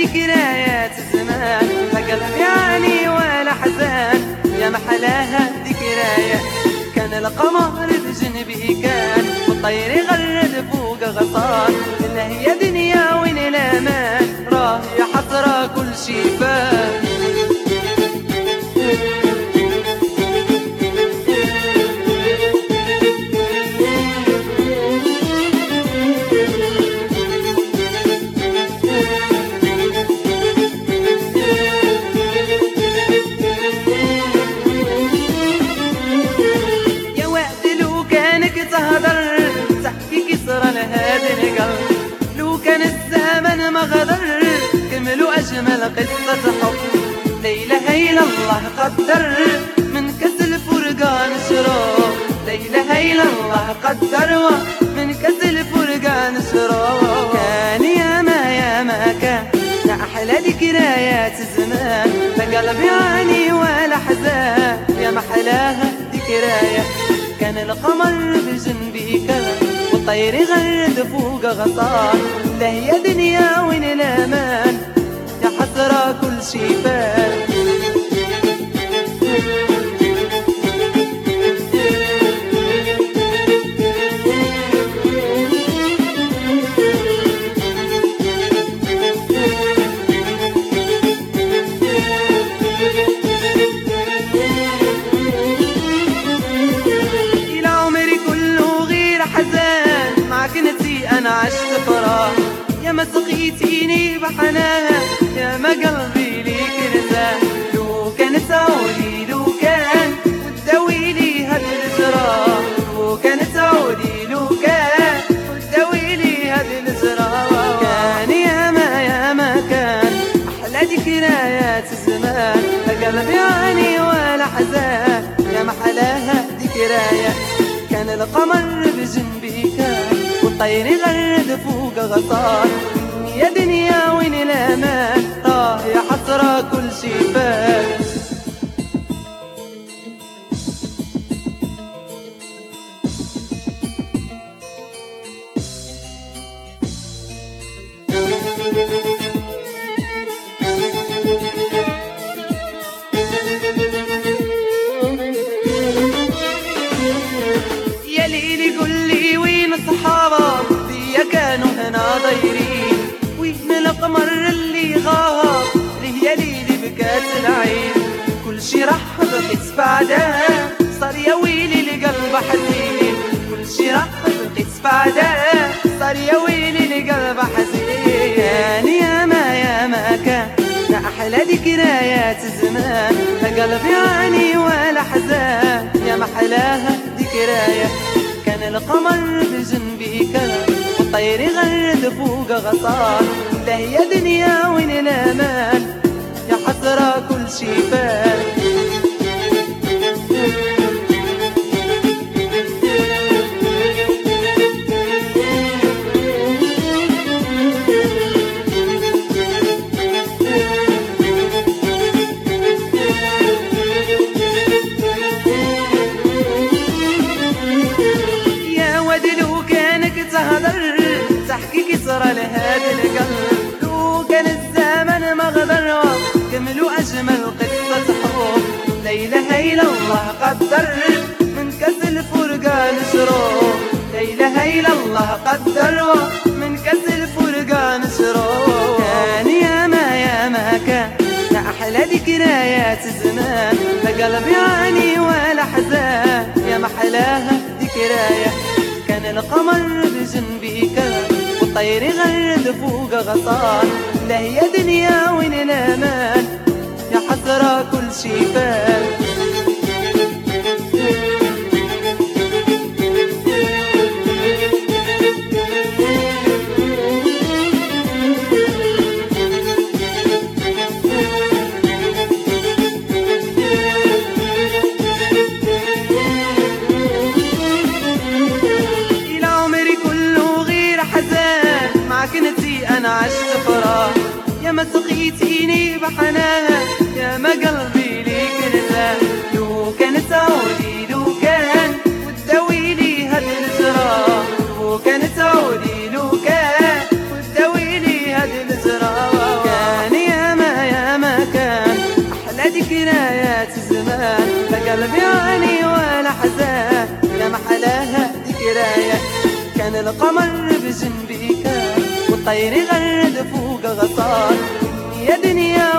ذكريات الزمان. لا قلب يعني ولا حزان. يا محلاها ذكريات كان القمر بجنبي كان. والطير يغرد فوق غصان. إلا هي دنيا وين الأمان راه يا كل شي فات قصة حب ليلة هيلا الله قدر من كس الفرقان شروق ليلة هيلا الله قدر من كس الفرقان شروق كان يا ما يا ما كان أحلى ذكريات زمان لا قلب يعاني ولا حزان يا محلاها ذكريات كان القمر بجنبي كان والطير غرد فوق غصان لا هي دنيا وين الامان ترى كل شي فات. نسي أنا عشت فرح. يا ما سقيتيني بحنان. قلبي ليك نساه لو كان سعودي لو كان لو كان يا ما يا ما كان أحلى ذكريات الزمان. لا قلب يعاني ولا حزان يا محلاها ذكريات كان القمر بجنبي كان والطير غرد فوق غصان. يا دنيا وين الأمان؟ يا حسرة كل شي فات. بعدها صار يا ويلي لقلب حزين. كل شي راح بقيت بعدها صار يا ويلي لقلب حزين. كان يا ما يا ما كان أحلى ذكريات زمان. لا قلب يعني ولا حزان. يا محلاها ذكريات. كان القمر بجنبي كان والطير يغرد فوق غصان. لا هي دنيا وين الأمان؟ يا حسرة كل شي فات. ليلة هيلا الله قدر من كس الفرقان شروق ليلة هيلا الله قدر من كس الفرقان شروق كان يا ما يا ما كان أحلى ذكريات زمان لا قلب يعني ولا حزان. يا محلاها ذكريات كان القمر بجنبي كان. والطير يغرد فوق غصان لا هي دنيا وين الامان يا حسرة كل شي فات. نسي أنا عشت فرح. يا ما سقيتيني بحنان. ما قلبي ليك نسى لو كان سعودي لو كان وتداوي لي هاد الجرا لو كان سعودي لو كان وتداوي لي هاد الجرا كان يا ما يا ما كان أحلى ذكريات زمان لا قلبي عاني ولا حزان. يا محلاها ذكريات كان القمر بجنبي كان والطير غرد فوق غصان. يا دنيا